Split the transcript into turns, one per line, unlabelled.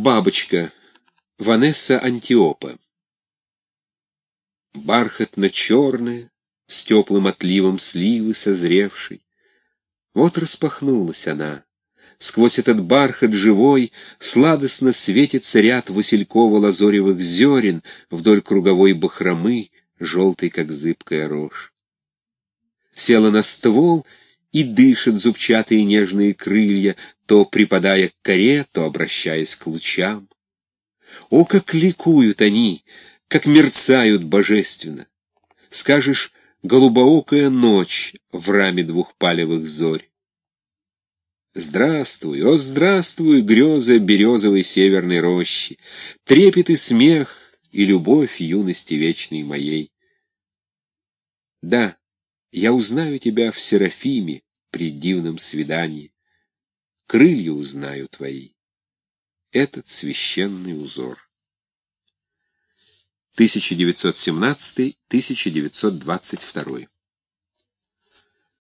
Бабочка. Ванесса Антиопа. Бархатно-черная, с теплым отливом сливы созревшей. Вот распахнулась она. Сквозь этот бархат живой Сладостно светится ряд васильково-лазоревых зерен Вдоль круговой бахромы, желтой, как зыбкая рожь. Села на ствол и дышит зубчатые нежные крылья, То припадая к коре, то обращаясь к лучам. О, как ликуют они, как мерцают божественно! Скажешь, голубоокая ночь в раме двухпалевых зорь. Здравствуй, о, здравствуй, греза березовой северной рощи, Трепет и смех, и любовь юности вечной моей. Да, я узнаю тебя в Серафиме при дивном свидании, Крылья узнаю твои, этот священный узор. 1917-1922